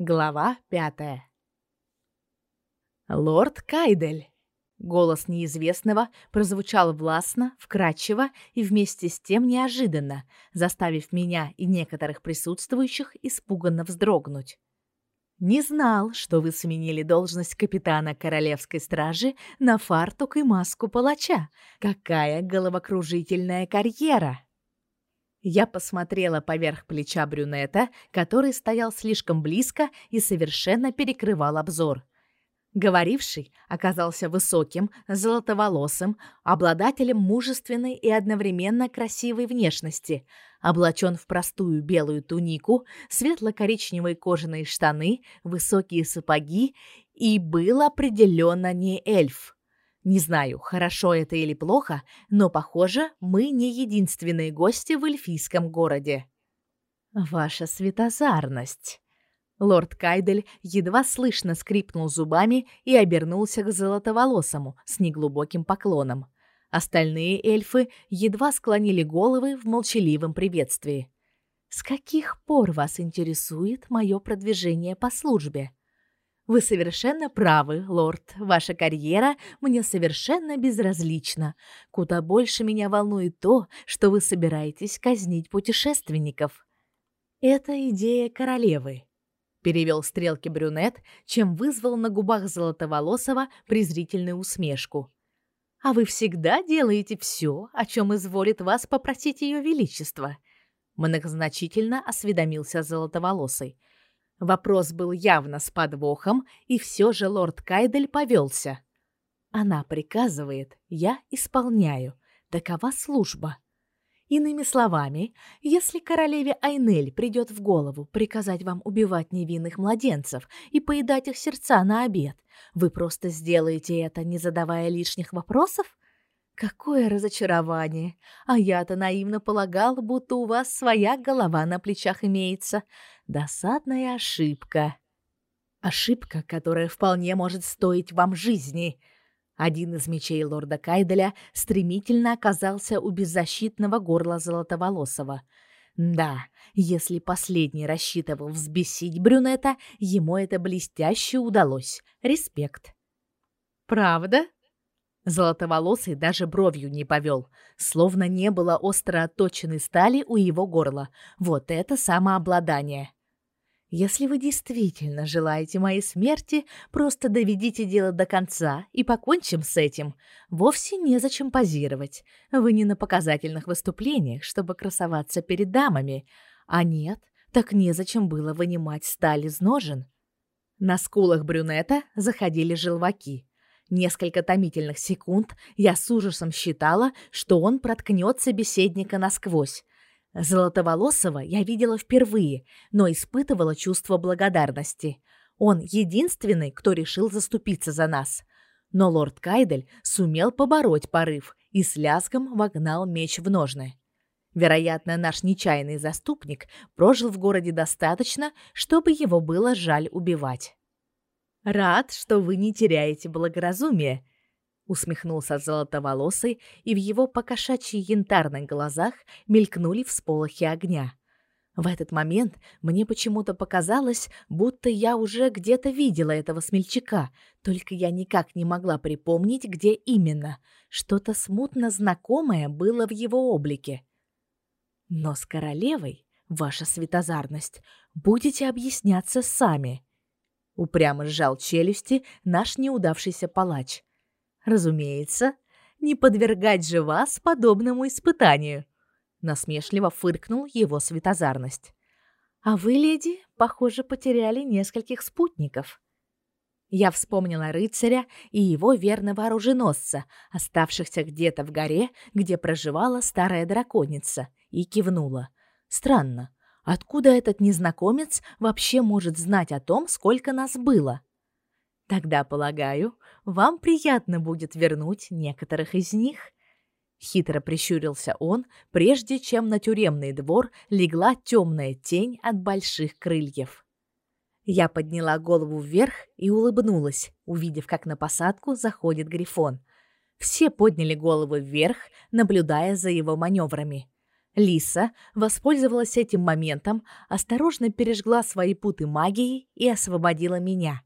Глава пятая. Лорд Кайдель. Голос неизвестного прозвучал властно, вкрадчиво и вместе с тем неожиданно, заставив меня и некоторых присутствующих испуганно вздрогнуть. Не знал, что вы сменили должность капитана королевской стражи на фартук и маску палача. Какая головокружительная карьера! Я посмотрела поверх плеча брюнета, который стоял слишком близко и совершенно перекрывал обзор. Говоривший оказался высоким, золотоволосым, обладателем мужественной и одновременно красивой внешности, облачен в простую белую тунику, светло-коричневые кожаные штаны, высокие сапоги и был определенно не эльф. Не знаю, хорошо это или плохо, но, похоже, мы не единственные гости в эльфийском городе. Ваша светозарность. Лорд Кайдель едва слышно скрипнул зубами и обернулся к золотоволосому с неглубоким поклоном. Остальные эльфы едва склонили головы в молчаливом приветствии. С каких пор вас интересует мое продвижение по службе? Вы совершенно правы, лорд. Ваша карьера мне совершенно безразлична. Куда больше меня волнует то, что вы собираетесь казнить путешественников. Это идея королевы. Перевел стрелки брюнет, чем вызвал на губах золотоволосого презрительную усмешку. А вы всегда делаете все, о чем изволит вас попросить ее величество. Многозначительно осведомился золотоволосый. Вопрос был явно с подвохом, и все же лорд Кайдель повелся. Она приказывает, я исполняю. Такова служба. Иными словами, если королеве Айнель придет в голову приказать вам убивать невинных младенцев и поедать их сердца на обед, вы просто сделаете это, не задавая лишних вопросов? Какое разочарование! А я-то наивно полагал, будто у вас своя голова на плечах имеется. Досадная ошибка. Ошибка, которая вполне может стоить вам жизни. Один из мечей лорда Кайделя стремительно оказался у беззащитного горла Золотоволосого. Да, если последний рассчитывал взбесить брюнета, ему это блестяще удалось. Респект. Правда? Золотоволосый даже бровью не повел, словно не было остро отточенной стали у его горла. Вот это самообладание. Если вы действительно желаете моей смерти, просто доведите дело до конца и покончим с этим. Вовсе незачем позировать. Вы не на показательных выступлениях, чтобы красоваться перед дамами. А нет, так незачем было вынимать сталь из ножен. На скулах брюнета заходили желваки. Несколько томительных секунд я с ужасом считала, что он проткнет собеседника насквозь. Золотоволосого я видела впервые, но испытывала чувство благодарности. Он единственный, кто решил заступиться за нас. Но лорд Кайдель сумел побороть порыв и с лязгом вогнал меч в ножны. Вероятно, наш нечаянный заступник прожил в городе достаточно, чтобы его было жаль убивать. Рад, что вы не теряете благоразумие, усмехнулся золотоволосый, и в его покошачьи янтарных глазах мелькнули всполохи огня. В этот момент мне почему-то показалось, будто я уже где-то видела этого смельчака, только я никак не могла припомнить, где именно. Что-то смутно знакомое было в его облике. Но с королевой, ваша светозарность, будете объясняться сами. Упрямо сжал челюсти наш неудавшийся палач. Разумеется, не подвергать же вас подобному испытанию, насмешливо фыркнул его светозарность. А вы, леди, похоже, потеряли нескольких спутников. Я вспомнила рыцаря и его верного оруженосца, оставшихся где-то в горе, где проживала старая драконица, и кивнула. Странно, Откуда этот незнакомец вообще может знать о том, сколько нас было? Тогда, полагаю, вам приятно будет вернуть некоторых из них. Хитро прищурился он, прежде чем на тюремный двор легла темная тень от больших крыльев. Я подняла голову вверх и улыбнулась, увидев, как на посадку заходит грифон. Все подняли головы вверх, наблюдая за его маневрами. Лиса воспользовалась этим моментом, осторожно пережгла свои путы магией и освободила меня.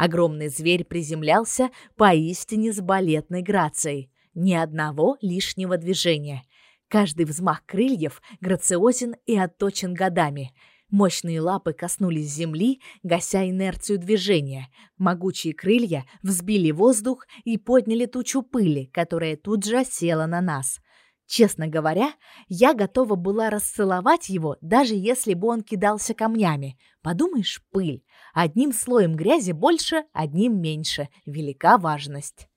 Огромный зверь приземлялся поистине с балетной грацией. Ни одного лишнего движения. Каждый взмах крыльев грациозен и отточен годами. Мощные лапы коснулись земли, гася инерцию движения. Могучие крылья взбили воздух и подняли тучу пыли, которая тут же осела на нас. Честно говоря, я готова была расцеловать его, даже если бы он кидался камнями. Подумаешь, пыль. Одним слоем грязи больше, одним меньше. Велика важность.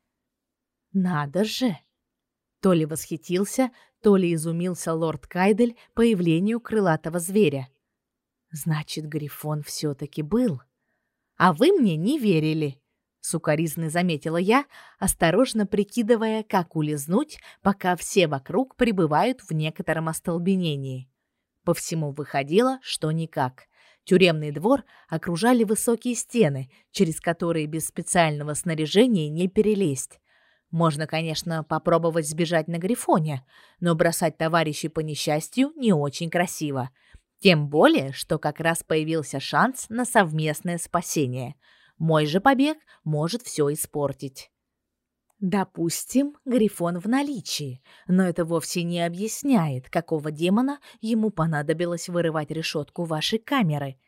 Надо же! То ли восхитился, то ли изумился лорд Кайдель появлению крылатого зверя. Значит, Грифон все-таки был. А вы мне не верили, сукаризно заметила я, осторожно прикидывая, как улизнуть, пока все вокруг пребывают в некотором остолбенении. По всему выходило, что никак. Тюремный двор окружали высокие стены, через которые без специального снаряжения не перелезть. Можно, конечно, попробовать сбежать на грифоне, но бросать товарищей по несчастью не очень красиво. Тем более, что как раз появился шанс на совместное спасение. Мой же побег может все испортить. Допустим, грифон в наличии, но это вовсе не объясняет, какого демона ему понадобилось вырывать решетку вашей камеры.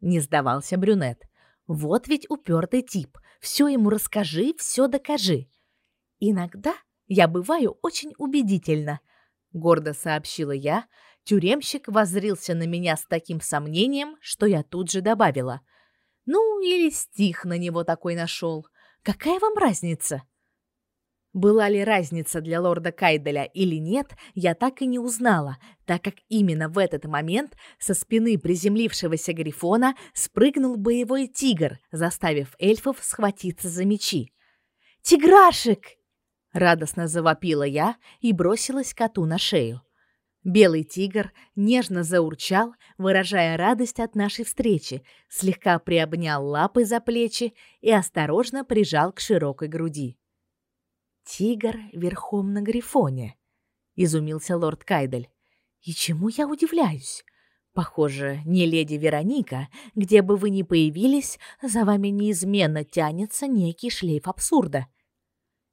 Не сдавался брюнет. Вот ведь упертый тип. Все ему расскажи, все докажи. Иногда я бываю очень убедительна, гордо сообщила я. Тюремщик воззрился на меня с таким сомнением, что я тут же добавила: "Ну, или стих на него такой нашел. Какая вам разница?" Была ли разница для лорда Кайделя или нет, я так и не узнала, так как именно в этот момент со спины приземлившегося грифона спрыгнул боевой тигр, заставив эльфов схватиться за мечи. «Тиграшек!» Радостно завопила я и бросилась коту на шею. Белый тигр нежно заурчал, выражая радость от нашей встречи, слегка приобнял лапы за плечи и осторожно прижал к широкой груди. Тигр верхом на грифоне, изумился лорд Кайдель. И чему я удивляюсь? Похоже, не леди Вероника, где бы вы ни появились, за вами неизменно тянется некий шлейф абсурда.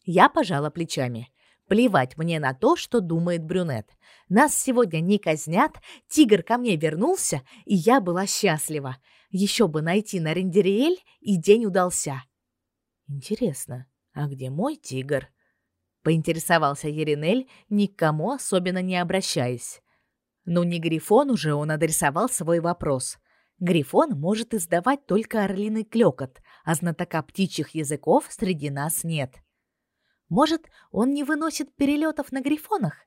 Я пожала плечами. Плевать мне на то, что думает брюнет. Нас сегодня не казнят, тигр ко мне вернулся, и я была счастлива. Еще бы найти на Рендериэль, и день удался. Интересно, а где мой тигр? Поинтересовался Еринель, никому особенно не обращаясь. Ну не Грифон уже он адресовал свой вопрос. Грифон может издавать только орлиный клёкот, а знатока птичьих языков среди нас нет. Может, он не выносит перелетов на грифонах?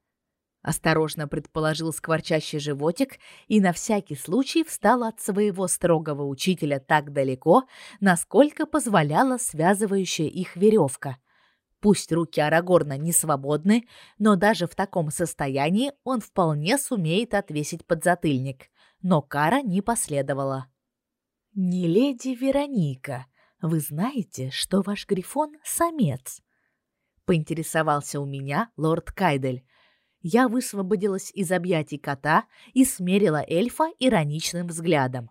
Осторожно предположил скворчащий животик и на всякий случай встал от своего строгого учителя так далеко, насколько позволяла связывающая их веревка. Пусть руки Арагорна не свободны, но даже в таком состоянии он вполне сумеет отвесить подзатыльник. Но кара не последовала. «Не леди Вероника, вы знаете, что ваш грифон — самец?» поинтересовался у меня лорд Кайдель. Я высвободилась из объятий кота и смерила эльфа ироничным взглядом.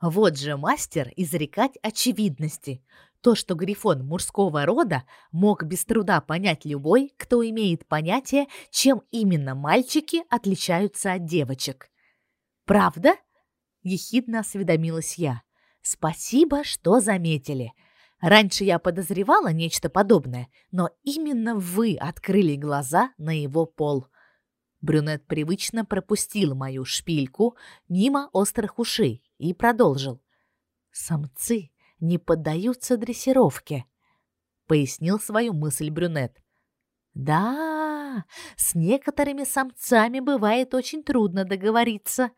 Вот же мастер изрекать очевидности. То, что грифон мужского рода, мог без труда понять любой, кто имеет понятие, чем именно мальчики отличаются от девочек. Правда? ехидно осведомилась я. Спасибо, что заметили. Раньше я подозревала нечто подобное, но именно вы открыли глаза на его пол. Брюнет привычно пропустил мою шпильку мимо острых ушей и продолжил. Самцы не поддаются дрессировке, пояснил свою мысль брюнет. Да, с некоторыми самцами бывает очень трудно договориться,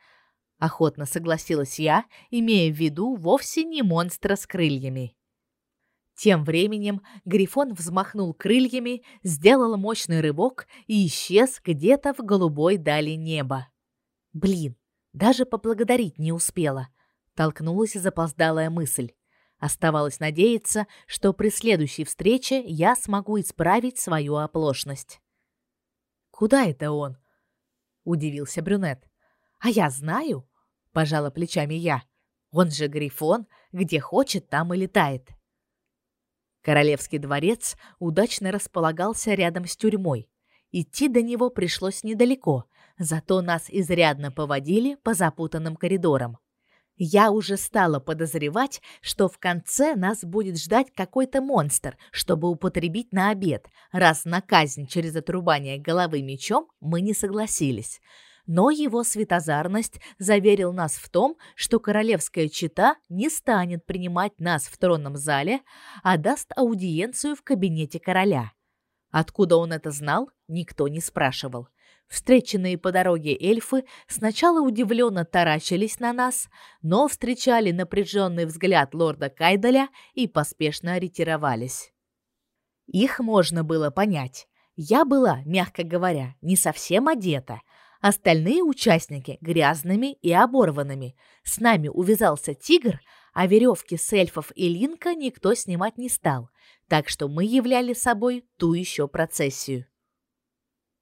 охотно согласилась я, имея в виду вовсе не монстра с крыльями. Тем временем грифон взмахнул крыльями, сделал мощный рывок и исчез где-то в голубой дали неба. Блин, даже поблагодарить не успела. Толкнулась запоздалая мысль. Оставалось надеяться, что при следующей встрече я смогу исправить свою оплошность. Куда это он? удивился брюнет. А я знаю, пожала плечами я. Он же грифон, где хочет, там и летает. Королевский дворец удачно располагался рядом с тюрьмой. Идти до него пришлось недалеко, зато нас изрядно поводили по запутанным коридорам. Я уже стала подозревать, что в конце нас будет ждать какой-то монстр, чтобы употребить на обед, раз на казнь через отрубание головы мечом мы не согласились. Но его светозарность заверил нас в том, что королевская чета не станет принимать нас в тронном зале, а даст аудиенцию в кабинете короля. Откуда он это знал, никто не спрашивал. Встреченные по дороге эльфы сначала удивленно таращились на нас, но встречали напряженный взгляд лорда Кайдаля и поспешно ретировались. Их можно было понять. Я была, мягко говоря, не совсем одета. Остальные участники грязными и оборванными. С нами увязался тигр, а веревки с эльфов и линка никто снимать не стал, так что мы являли собой ту еще процессию.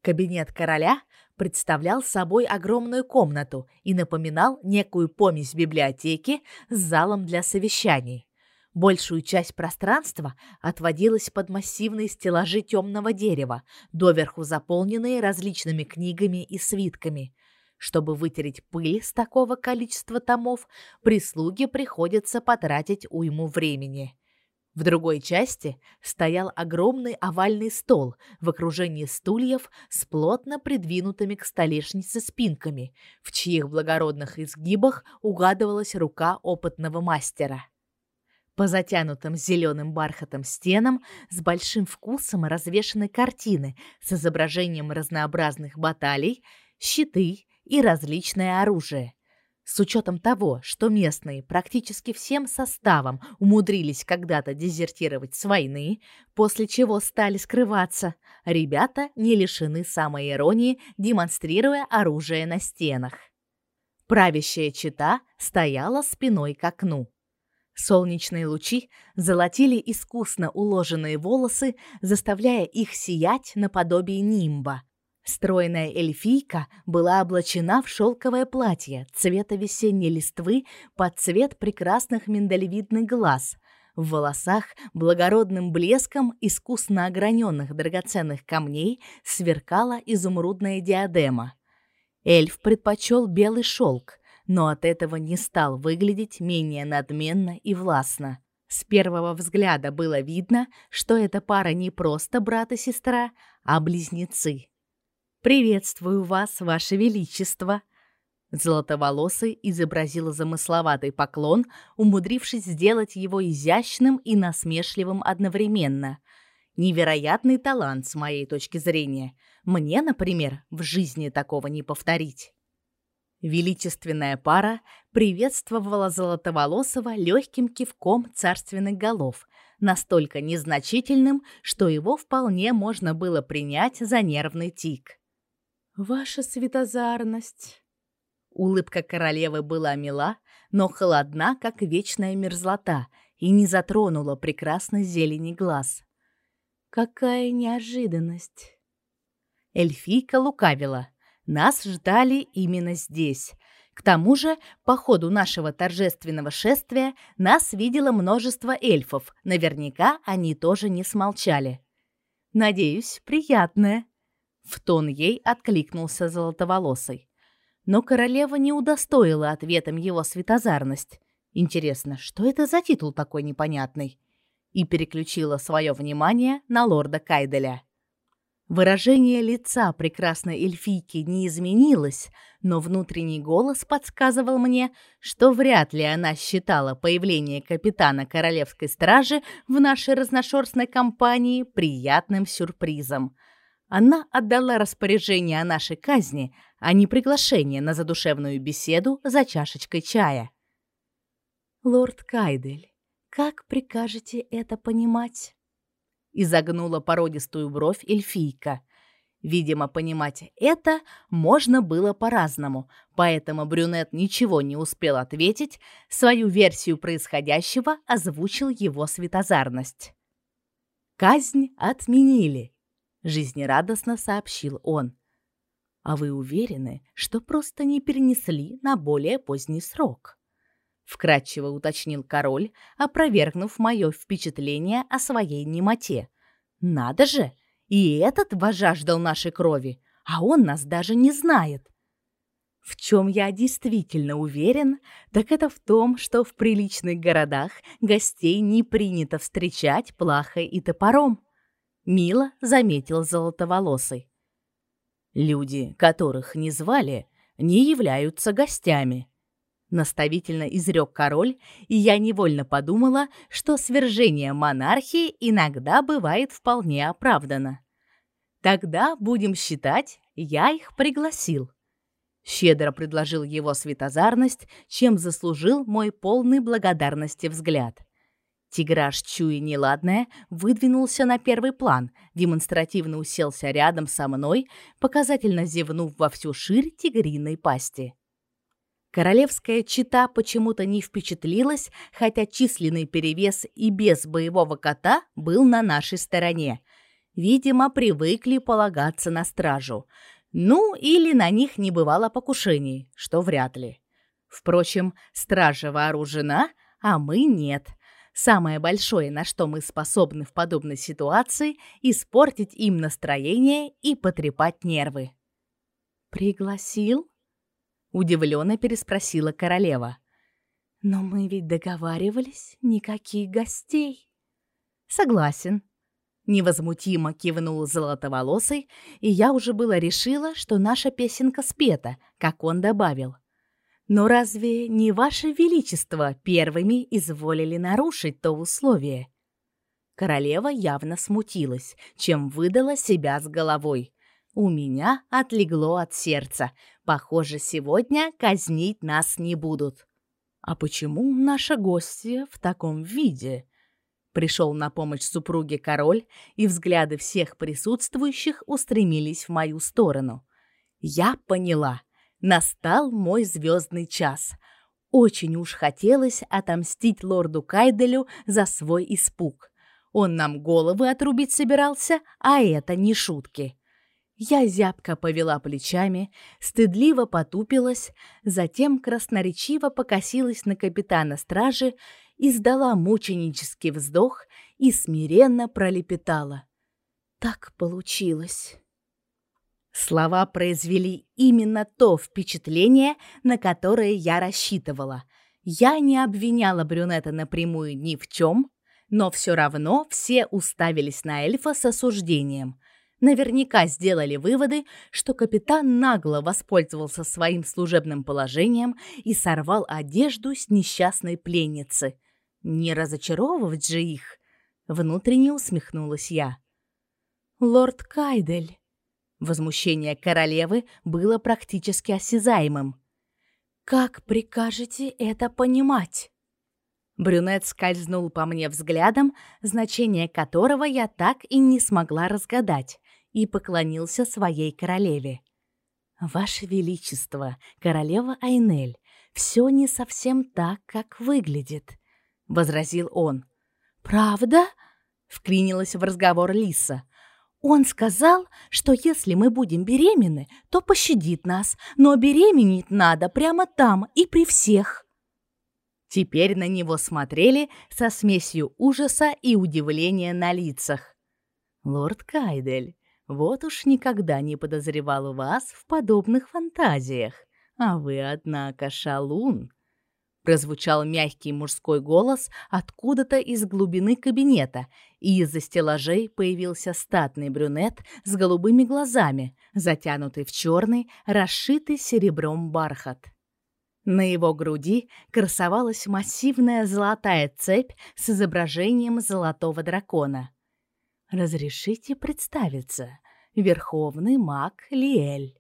Кабинет короля представлял собой огромную комнату и напоминал некую помесь библиотеки с залом для совещаний. Большую часть пространства отводилась под массивные стеллажи темного дерева, доверху заполненные различными книгами и свитками. Чтобы вытереть пыль с такого количества томов, прислуге приходится потратить уйму времени. В другой части стоял огромный овальный стол в окружении стульев с плотно придвинутыми к столешнице спинками, в чьих благородных изгибах угадывалась рука опытного мастера. По затянутым зеленым бархатом стенам с большим вкусом развешаны картины с изображением разнообразных баталий, щиты и различное оружие. С учетом того, что местные практически всем составом умудрились когда-то дезертировать с войны, после чего стали скрываться, ребята не лишены самой иронии, демонстрируя оружие на стенах. Правящая чита стояла спиной к окну. Солнечные лучи золотили искусно уложенные волосы, заставляя их сиять наподобие нимба, Стройная эльфийка была облачена в шелковое платье цвета весенней листвы под цвет прекрасных миндалевидных глаз. В волосах благородным блеском искусно ограненных драгоценных камней сверкала изумрудная диадема. Эльф предпочел белый шелк, но от этого не стал выглядеть менее надменно и властно. С первого взгляда было видно, что эта пара не просто брат и сестра, а близнецы. «Приветствую вас, ваше величество!» Золотоволосый изобразила замысловатый поклон, умудрившись сделать его изящным и насмешливым одновременно. Невероятный талант с моей точки зрения. Мне, например, в жизни такого не повторить. Величественная пара приветствовала Золотоволосого легким кивком царственных голов, настолько незначительным, что его вполне можно было принять за нервный тик. Ваша светозарность. Улыбка королевы была мила, но холодна, как вечная мерзлота, и не затронула прекрасной зелени глаз. Какая неожиданность. Эльфийка лукавила. Нас ждали именно здесь. К тому же, по ходу нашего торжественного шествия нас видело множество эльфов. Наверняка они тоже не смолчали. Надеюсь, приятное, в тон ей откликнулся золотоволосый. Но королева не удостоила ответом его светозарность. Интересно, что это за титул такой непонятный? И переключила свое внимание на лорда Кайделя. Выражение лица прекрасной эльфийки не изменилось, но внутренний голос подсказывал мне, что вряд ли она считала появление капитана королевской стражи в нашей разношерстной компании приятным сюрпризом. Она отдала распоряжение о нашей казни, а не приглашение на задушевную беседу за чашечкой чая. «Лорд Кайдель, как прикажете это понимать?» Изогнула породистую бровь эльфийка. Видимо, понимать это можно было по-разному, поэтому брюнет ничего не успел ответить, свою версию происходящего озвучил его светозарность. Казнь отменили, жизнерадостно сообщил он. А вы уверены, что просто не перенесли на более поздний срок? Вкратчиво уточнил король, опровергнув мое впечатление о своей немоте. Надо же! И этот вожаждал нашей крови, а он нас даже не знает. В чем я действительно уверен, так это в том, что в приличных городах гостей не принято встречать плахой и топором. Мило заметил золотоволосый. Люди, которых не звали, не являются гостями. Наставительно изрек король, и я невольно подумала, что свержение монархии иногда бывает вполне оправдано. Тогда будем считать, я их пригласил. Щедро предложил его светозарность, чем заслужил мой полный благодарности взгляд. Тиграж, чуя неладное, выдвинулся на первый план, демонстративно уселся рядом со мной, показательно зевнув во всю ширь тигриной пасти. Королевская чита почему-то не впечатлилась, хотя численный перевес и без боевого кота был на нашей стороне. Видимо, привыкли полагаться на стражу — ну, или на них не бывало покушений, что вряд ли. Впрочем, стража вооружена, а мы нет. Самое большое, на что мы способны в подобной ситуации, испортить им настроение и потрепать нервы. «Пригласил?» — удивленно переспросила королева. «Но мы ведь договаривались, никаких гостей». «Согласен», Невозмутимо кивнул золотоволосый, и я уже было решила, что наша песенка спета, как он добавил. Но разве не ваше величество первыми изволили нарушить то условие? Королева явно смутилась, чем выдала себя с головой. У меня отлегло от сердца. Похоже, сегодня казнить нас не будут. А почему наша гостья в таком виде? Пришел на помощь супруге король, и взгляды всех присутствующих устремились в мою сторону. Я поняла. Настал мой звездный час. Очень уж хотелось отомстить лорду Кайделю за свой испуг. Он нам головы отрубить собирался, а это не шутки. Я зябко повела плечами, стыдливо потупилась, затем красноречиво покосилась на капитана стражи издала мученический вздох и смиренно пролепетала. Так получилось. Слова произвели именно то впечатление, на которое я рассчитывала. Я не обвиняла брюнета напрямую ни в чем, но все равно все уставились на эльфа с осуждением. Наверняка сделали выводы, что капитан нагло воспользовался своим служебным положением и сорвал одежду с несчастной пленницы. Не разочаровывать же их, внутренне усмехнулась я. Лорд Кайдель. Возмущение королевы было практически осязаемым. Как прикажете это понимать? Брюнет скользнул по мне взглядом, значение которого я так и не смогла разгадать, и поклонился своей королеве. Ваше величество, королева Айнель, все не совсем так, как выглядит. — возразил он. «Правда?» — вклинилась в разговор Лиса. «Он сказал, что если мы будем беременны, то пощадит нас, но беременеть надо прямо там и при всех». Теперь на него смотрели со смесью ужаса и удивления на лицах. «Лорд Кайдель, вот уж никогда не подозревал вас в подобных фантазиях, а вы, однако, шалун» прозвучал мягкий мужской голос откуда-то из глубины кабинета, и из-за стеллажей появился статный брюнет с голубыми глазами, затянутый в черный, расшитый серебром бархат. На его груди красовалась массивная золотая цепь с изображением золотого дракона. «Разрешите представиться, верховный маг Лиэль».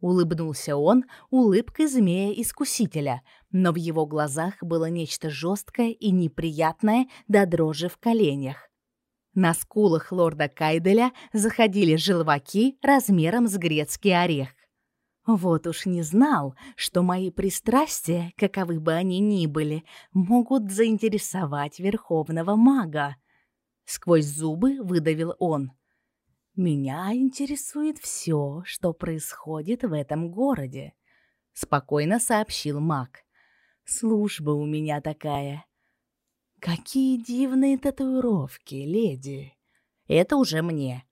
Улыбнулся он улыбкой змея-искусителя, но в его глазах было нечто жесткое и неприятное до дрожи в коленях. На скулах лорда Кайделя заходили желваки размером с грецкий орех. Вот уж не знал, что мои пристрастия, каковы бы они ни были, могут заинтересовать верховного мага. Сквозь зубы выдавил он. Меня интересует все, что происходит в этом городе, спокойно сообщил Мак. Служба у меня такая. Какие дивные татуировки, леди. Это уже мне.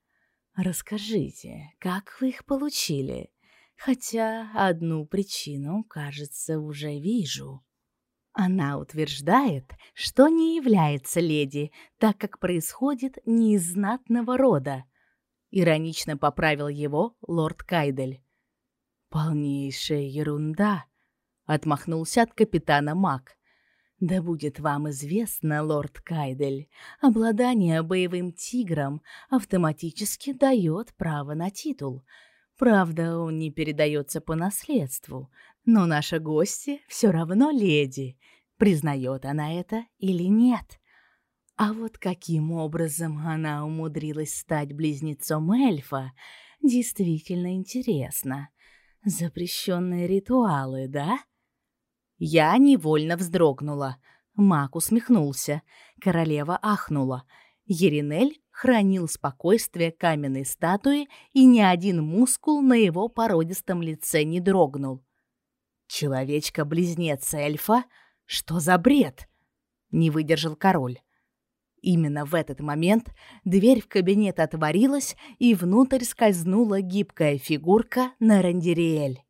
Расскажите, как вы их получили? Хотя одну причину, кажется, уже вижу. Она утверждает, что не является леди, так как происходит не из знатного рода. Иронично поправил его лорд Кайдель. «Полнейшая ерунда», — отмахнулся от капитана Мак. «Да будет вам известно, лорд Кайдель, обладание боевым тигром автоматически дает право на титул. Правда, он не передается по наследству, но наша гостья все равно леди, признает она это или нет. А вот каким образом она умудрилась стать близнецом эльфа, действительно интересно. Запрещенные ритуалы, да? Я невольно вздрогнула. Мак усмехнулся. Королева ахнула. Еринель хранил спокойствие каменной статуи, и ни один мускул на его породистом лице не дрогнул. «Человечка-близнец эльфа? Что за бред?» — не выдержал король. Именно в этот момент дверь в кабинет отворилась, и внутрь скользнула гибкая фигурка на Рандериэль.